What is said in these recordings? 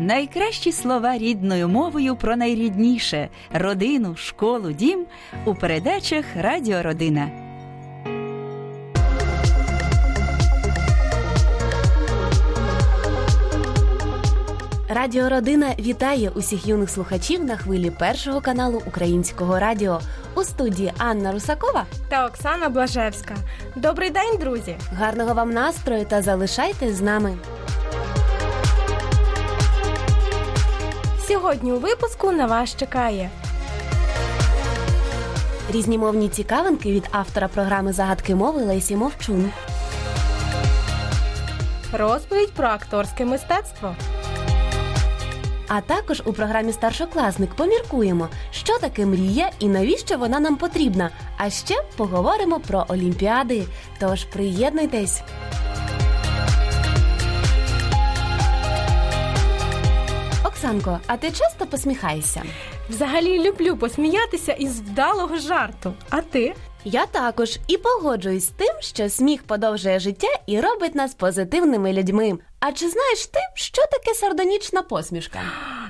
Найкращі слова рідною мовою про найрідніше родину, школу, дім у передачах Радіо Родина. Радіо Родина вітає усіх юних слухачів на хвилі першого каналу Українського радіо у студії Анна Русакова та Оксана Блажевська. Добрий день, друзі! Гарного вам настрою та залишайтесь з нами. Сьогодні у випуску на вас чекає різнімовні цікавинки від автора програми загадки мови Лесі Мовчун. Розповідь про акторське мистецтво. А також у програмі Старшокласник поміркуємо, що таке мрія і навіщо вона нам потрібна. А ще поговоримо про олімпіади. Тож приєднуйтесь. Оксанко, а ти часто посміхаєшся? Взагалі люблю посміятися із вдалого жарту. А ти? Я також і погоджуюсь з тим, що сміх подовжує життя і робить нас позитивними людьми. А чи знаєш ти, що таке сардонічна посмішка?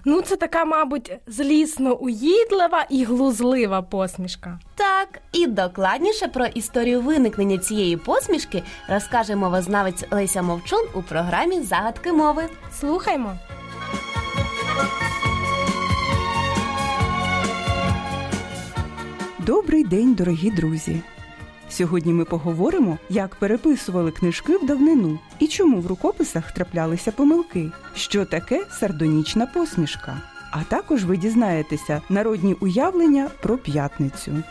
Ну, це така, мабуть, злісно уїдлива і глузлива посмішка. Так, і докладніше про історію виникнення цієї посмішки розкаже мовознавець Леся Мовчун у програмі Загадки мови. Слухаймо. Добрий день, дорогі друзі! Сьогодні ми поговоримо, як переписували книжки в давнину і чому в рукописах траплялися помилки, що таке сардонічна посмішка. А також ви дізнаєтеся народні уявлення про п'ятницю.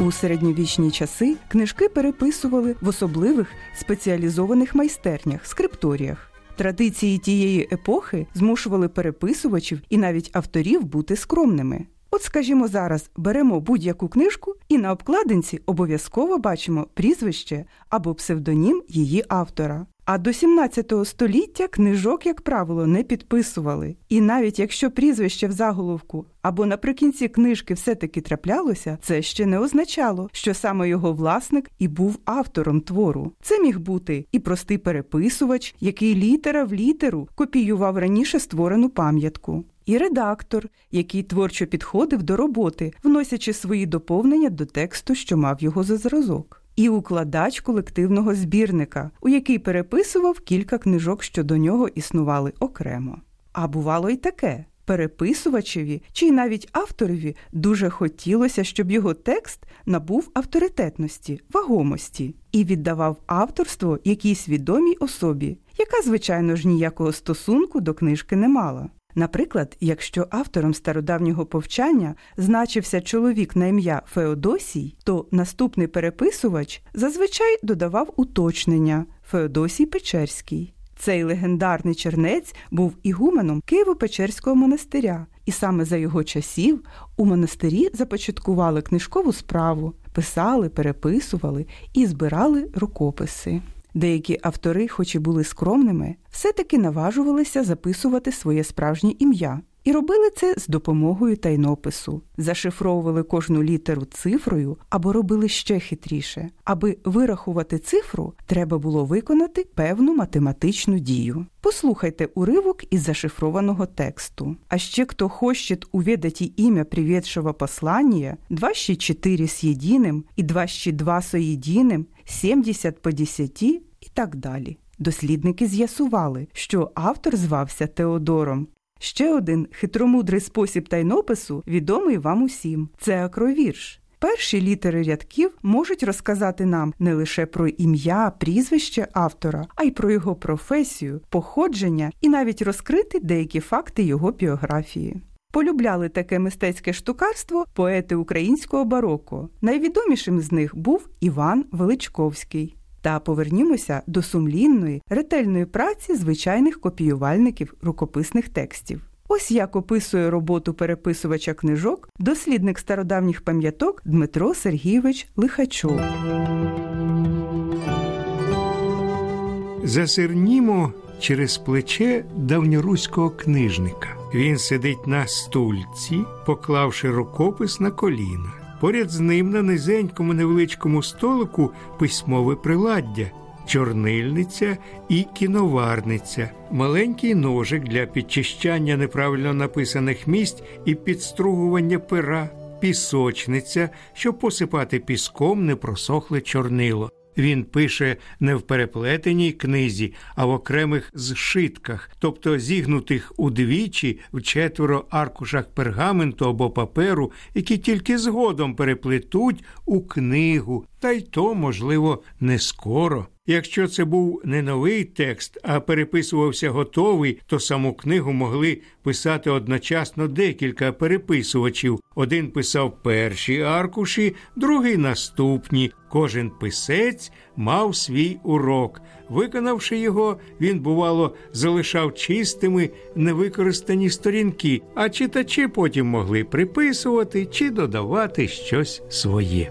У середньовічні часи книжки переписували в особливих спеціалізованих майстернях, скрипторіях. Традиції тієї епохи змушували переписувачів і навіть авторів бути скромними. От, скажімо, зараз беремо будь-яку книжку і на обкладинці обов'язково бачимо прізвище або псевдонім її автора. А до 17 століття книжок, як правило, не підписували. І навіть якщо прізвище в заголовку або наприкінці книжки все-таки траплялося, це ще не означало, що саме його власник і був автором твору. Це міг бути і простий переписувач, який літера в літеру копіював раніше створену пам'ятку. І редактор, який творчо підходив до роботи, вносячи свої доповнення до тексту, що мав його за зразок і укладач колективного збірника, у який переписував кілька книжок, що до нього існували окремо. А бувало й таке. Переписувачеві чи навіть авторові дуже хотілося, щоб його текст набув авторитетності, вагомості і віддавав авторство якійсь відомій особі, яка, звичайно ж, ніякого стосунку до книжки не мала. Наприклад, якщо автором стародавнього повчання значився чоловік на ім'я Феодосій, то наступний переписувач зазвичай додавав уточнення Феодосій Печерський. Цей легендарний чернець був ігуменом Києво-Печерського монастиря, і саме за його часів у монастирі започаткували книжкову справу, писали, переписували і збирали рукописи. Деякі автори, хоч і були скромними, все-таки наважувалися записувати своє справжнє ім'я і робили це з допомогою тайнопису, зашифровували кожну літеру цифрою або робили ще хитріше. Аби вирахувати цифру, треба було виконати певну математичну дію. Послухайте уривок із зашифрованого тексту. А ще хто хоче уведать ім'я приведшего послання, два ще чотири з єдиним і два два соєдиним, 70 по 10 і так далі. Дослідники з'ясували, що автор звався Теодором. Ще один хитромудрий спосіб тайнопису відомий вам усім це акровірш. Перші літери рядків можуть розказати нам не лише про ім'я, прізвище автора, а й про його професію, походження і навіть розкрити деякі факти його біографії. Полюбляли таке мистецьке штукарство поети українського бароко. Найвідомішим з них був Іван Величковський. Та повернімося до сумлінної, ретельної праці звичайних копіювальників рукописних текстів. Ось як описує роботу переписувача книжок дослідник стародавніх пам'яток Дмитро Сергійович Лихачов. Зазирнімо через плече давньоруського книжника. Він сидить на стульці, поклавши рукопис на коліна. Поряд з ним на низенькому невеличкому столику письмове приладдя, чорнильниця і кіноварниця, маленький ножик для підчищання неправильно написаних місць і підстругування пера, пісочниця, щоб посипати піском непросохле чорнило. Він пише не в переплетеній книзі, а в окремих зшитках, тобто зігнутих удвічі в четверо аркушах пергаменту або паперу, які тільки згодом переплетуть у книгу, та й то, можливо, не скоро. Якщо це був не новий текст, а переписувався готовий, то саму книгу могли писати одночасно декілька переписувачів. Один писав перші аркуші, другий наступні. Кожен писець мав свій урок. Виконавши його, він, бувало, залишав чистими невикористані сторінки, а читачі потім могли приписувати чи додавати щось своє.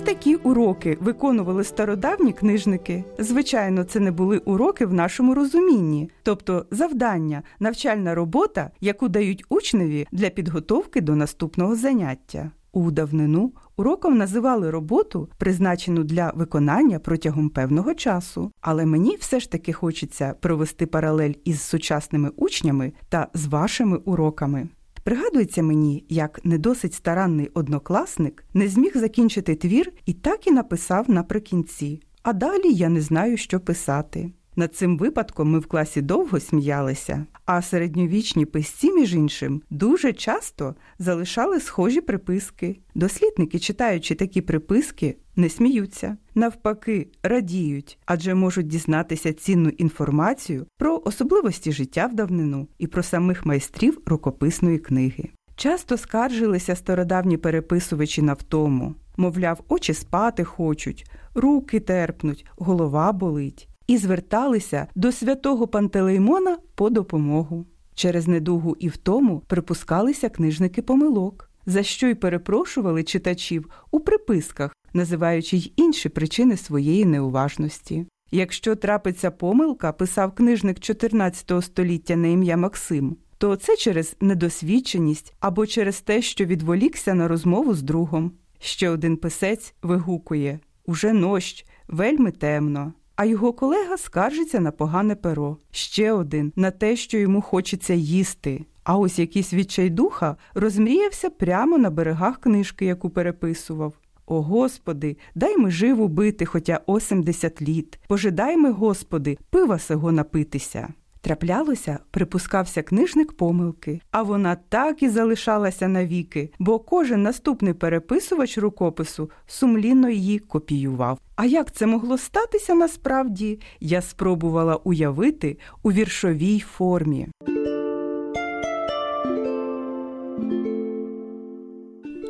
Ось такі уроки виконували стародавні книжники. Звичайно, це не були уроки в нашому розумінні, тобто завдання, навчальна робота, яку дають учневі для підготовки до наступного заняття. У давнину уроком називали роботу, призначену для виконання протягом певного часу. Але мені все ж таки хочеться провести паралель із сучасними учнями та з вашими уроками. Пригадується мені, як не досить старанний однокласник не зміг закінчити твір і так і написав наприкінці. А далі я не знаю, що писати. Над цим випадком ми в класі довго сміялися, а середньовічні писці, між іншим, дуже часто залишали схожі приписки. Дослідники, читаючи такі приписки, не сміються, навпаки, радіють, адже можуть дізнатися цінну інформацію про особливості життя в давнину і про самих майстрів рукописної книги. Часто скаржилися стародавні переписувачі на втому, мовляв, очі спати хочуть, руки терпнуть, голова болить і зверталися до святого Пантелеймона по допомогу. Через недугу і втому припускалися книжники помилок, за що й перепрошували читачів у приписках, називаючи й інші причини своєї неуважності. Якщо трапиться помилка, писав книжник 14 століття на ім'я Максим, то це через недосвідченість або через те, що відволікся на розмову з другом. Ще один писець вигукує уже нощ, вельми темно а його колега скаржиться на погане перо. Ще один на те, що йому хочеться їсти. А ось якийсь відчайдуха розмріявся прямо на берегах книжки, яку переписував. О Господи, дай ми живу бити, хоча 80 літ. Пожидай ми, Господи, пива сего напитися. Траплялося, припускався книжник помилки, а вона так і залишалася навіки, бо кожен наступний переписувач рукопису сумлінно її копіював. А як це могло статися насправді, я спробувала уявити у віршовій формі.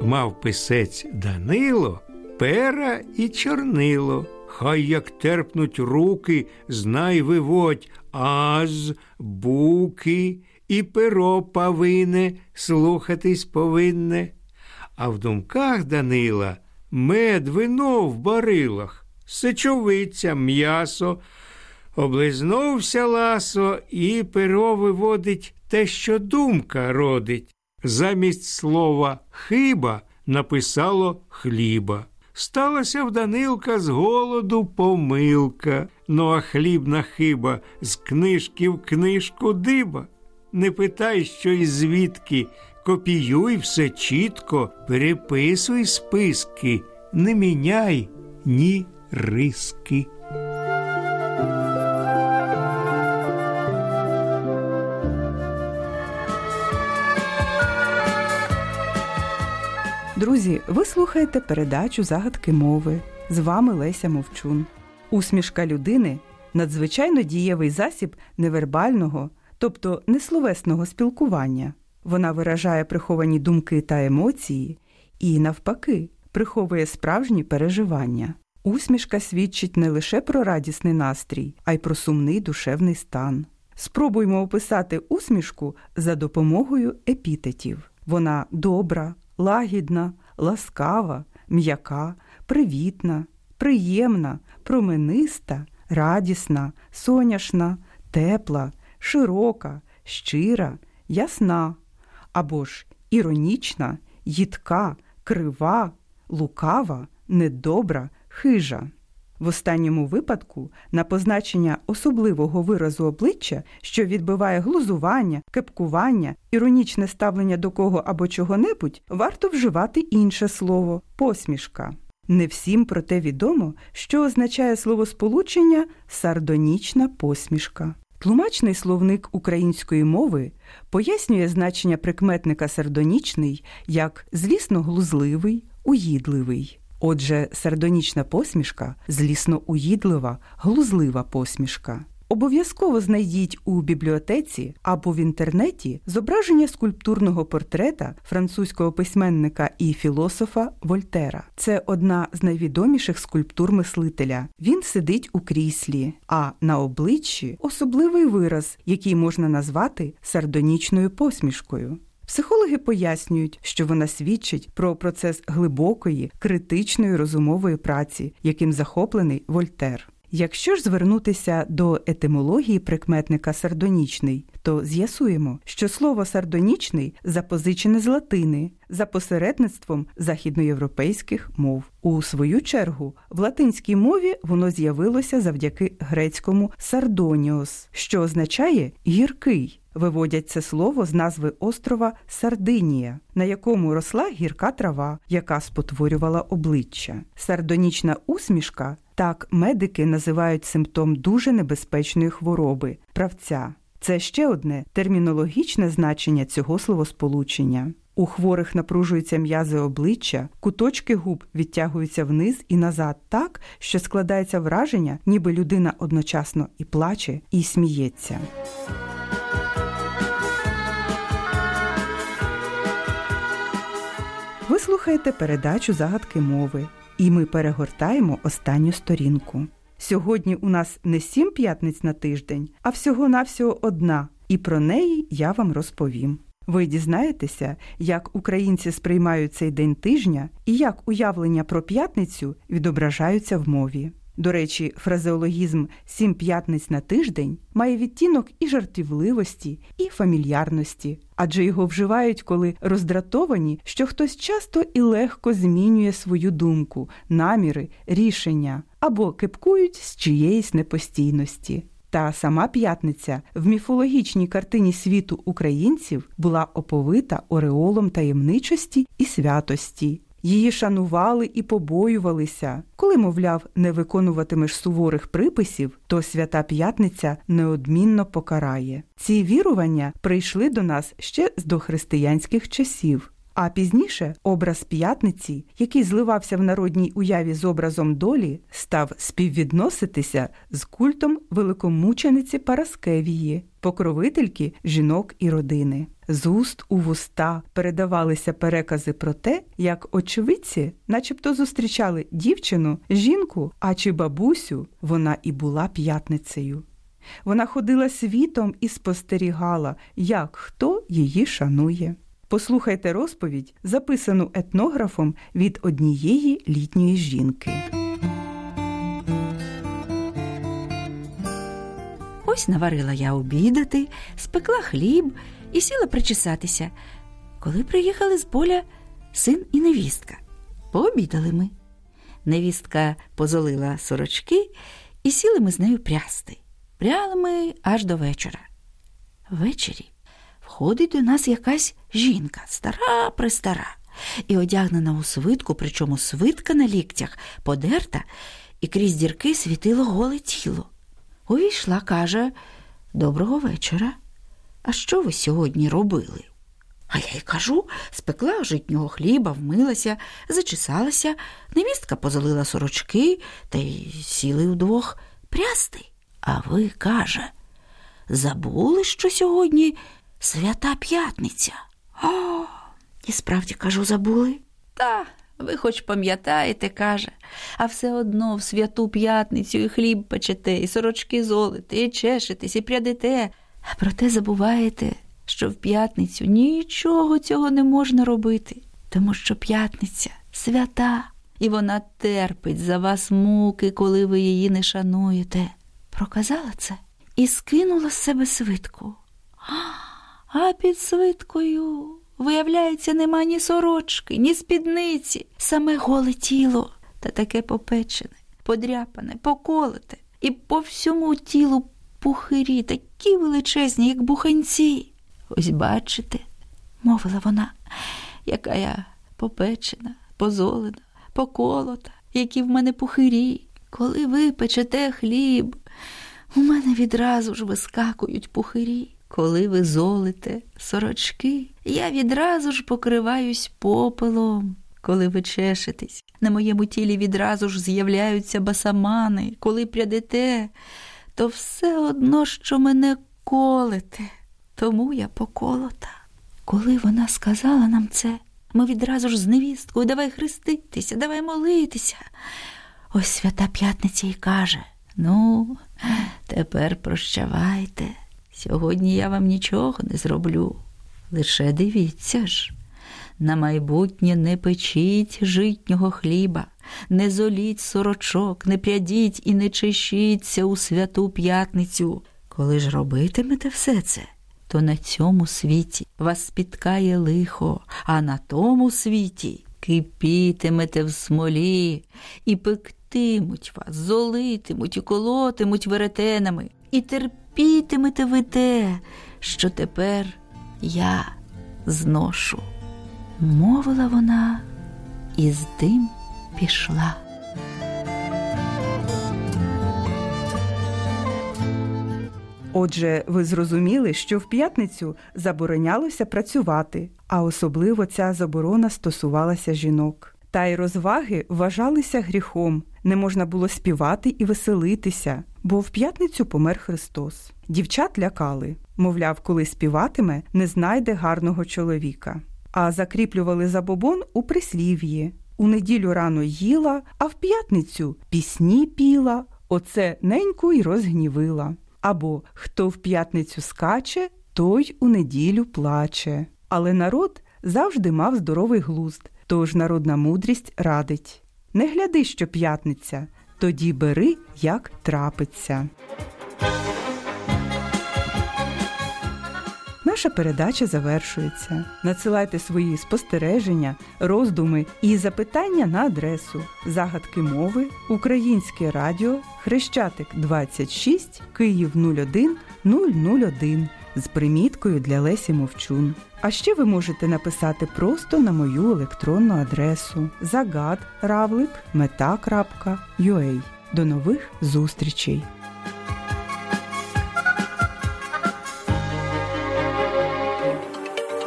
Мав писець Данило, пера і чорнило. Хай як терпнуть руки, знай виводь, аз, буки і перо павине слухатись повинне. А в думках Данила мед, вино в барилах, сечовиця, м'ясо, облизнувся ласо, і перо виводить те, що думка родить. Замість слова хиба написало хліба. Сталася в Данилка з голоду помилка, ну а хлібна хиба з книжки в книжку диба. Не питай, що і звідки, копіюй все чітко, переписуй списки, не міняй ні риски. Друзі, ви слухаєте передачу загадки мови. З вами Леся Мовчун. Усмішка людини надзвичайно дієвий засіб невербального, тобто несловесного спілкування. Вона виражає приховані думки та емоції і, навпаки, приховує справжні переживання. Усмішка свідчить не лише про радісний настрій, а й про сумний душевний стан. Спробуймо описати усмішку за допомогою епітетів. Вона добра, лагідна, ласкава, м'яка, привітна, приємна, промениста, радісна, соняшна, тепла, широка, щира, ясна, або ж іронічна, їдка, крива, лукава, недобра, хижа. В останньому випадку на позначення особливого виразу обличчя, що відбиває глузування, кепкування, іронічне ставлення до кого або чого-небудь, варто вживати інше слово посмішка. Не всім проте відомо, що означає словосполучення сардонічна посмішка. Тлумачний словник української мови пояснює значення прикметника сардонічний як злісно глузливий, уїдливий. Отже, сардонічна посмішка злісно уїдлива, глузлива посмішка. Обов'язково знайдіть у бібліотеці або в інтернеті зображення скульптурного портрета французького письменника і філософа Вольтера. Це одна з найвідоміших скульптур мислителя. Він сидить у кріслі, а на обличчі особливий вираз, який можна назвати сардонічною посмішкою. Психологи пояснюють, що вона свідчить про процес глибокої, критичної розумової праці, яким захоплений Вольтер. Якщо ж звернутися до етимології прикметника сардонічний, то з'ясуємо, що слово сардонічний запозичене з латини за посередництвом західноєвропейських мов. У свою чергу в латинській мові воно з'явилося завдяки грецькому сардоніос, що означає гіркий. Виводять це слово з назви острова Сардинія, на якому росла гірка трава, яка спотворювала обличчя. Сардонічна усмішка так медики називають симптом дуже небезпечної хвороби правця. Це ще одне термінологічне значення цього словосполучення. У хворих напружуються м'язи обличчя, куточки губ відтягуються вниз і назад так, що складається враження, ніби людина одночасно і плаче, і сміється. Ви слухаєте передачу загадки мови, і ми перегортаємо останню сторінку. Сьогодні у нас не сім п'ятниць на тиждень, а всього-навсього одна, і про неї я вам розповім. Ви дізнаєтеся, як українці сприймають цей день тижня і як уявлення про п'ятницю відображаються в мові. До речі, фразеологізм сім п'ятниць на тиждень має відтінок і жартівливості, і фамільярності, адже його вживають, коли роздратовані, що хтось часто і легко змінює свою думку, наміри, рішення або кипкують з чиєїсь непостійності. Та сама п'ятниця в міфологічній картині світу українців була оповита ореолом таємничості і святості. Її шанували і побоювалися. Коли, мовляв, не виконуватимеш суворих приписів, то свята п'ятниця неодмінно покарає. Ці вірування прийшли до нас ще з дохристиянських часів. А пізніше образ п'ятниці, який зливався в народній уяві з образом долі, став співвідноситися з культом великомучениці Параскевії, покровительки жінок і родини. З уст у вуста передавалися перекази про те, як очевидці, начебто, зустрічали дівчину, жінку, а чи бабусю вона і була п'ятницею. Вона ходила світом і спостерігала, як хто її шанує. Послухайте розповідь, записану етнографом від однієї літньої жінки. Ось наварила я обідати, спекла хліб і сіла причесатися. Коли приїхали з поля син і невістка. Пообідали ми. Невістка позолила сорочки і сіли ми з нею прясти. Пряли ми аж до вечора. Ввечері входить до нас якась жінка, стара престара, і одягнена у свитку, причому свитка на ліктях подерта, і крізь дірки світило голе тіло. Увійшла, каже, доброго вечора. А що ви сьогодні робили? А я й кажу, спекла житнього хліба, вмилася, зачесалася, невістка позалила сорочки та й сіли вдвох прясти. А ви, каже, забули, що сьогодні свята п'ятниця? О, і справді кажу, забули. Та, ви хоч пам'ятаєте, каже, а все одно в святу п'ятницю і хліб печете, і сорочки золите, і чешетесь, і прядете. А проте забуваєте, що в п'ятницю нічого цього не можна робити, тому що п'ятниця свята, і вона терпить за вас муки, коли ви її не шануєте. Проказала це і скинула з себе свитку. А під свиткою Виявляється, нема ні сорочки, ні спідниці, саме голе тіло та таке попечене, подряпане, поколоте, і по всьому тілу пухирі, такі величезні, як буханці. Ось бачите, мовила вона, яка я попечена, позолена, поколота, які в мене пухирі. Коли ви печете хліб, у мене відразу ж вискакують пухирі. Коли ви золите сорочки, я відразу ж покриваюсь попелом. Коли ви чешетесь, на моєму тілі відразу ж з'являються басамани, коли прядете, то все одно, що мене колете, тому я поколота. Коли вона сказала нам це, ми відразу ж з невісткою давай хреститися, давай молитися. Ось свята п'ятниця й каже: Ну, тепер прощавайте. Сьогодні я вам нічого не зроблю. Лише дивіться ж. На майбутнє не печіть житнього хліба, не золіть сорочок, не прядіть і не чешіться у святу п'ятницю. Коли ж робитимете все це, то на цьому світі вас спіткає лихо, а на тому світі кипітимете в смолі і пектимуть вас, золитимуть і колотимуть веретенами, і терпітимете ви те, що тепер я зношу. Мовила вона і з дим пішла. Отже, ви зрозуміли, що в п'ятницю заборонялося працювати, а особливо ця заборона стосувалася жінок. Та й розваги вважалися гріхом, не можна було співати і веселитися, бо в п'ятницю помер Христос. Дівчат лякали, мовляв, коли співатиме, не знайде гарного чоловіка. А закріплювали забобон у прислів'ї. У неділю рано їла, а в п'ятницю пісні піла, оце неньку й розгнівила. Або хто в п'ятницю скаче, той у неділю плаче. Але народ завжди мав здоровий глузд, тож народна мудрість радить не гляди, що п'ятниця, тоді бери, як трапиться. Наша передача завершується. Надсилайте свої спостереження, роздуми і запитання на адресу загадки мови Українське радіо Хрещатик 26 Київ 01 001 з приміткою для Лесі Мовчун. А ще ви можете написати просто на мою електронну адресу загад.равлик.meta.ua. До нових зустрічей!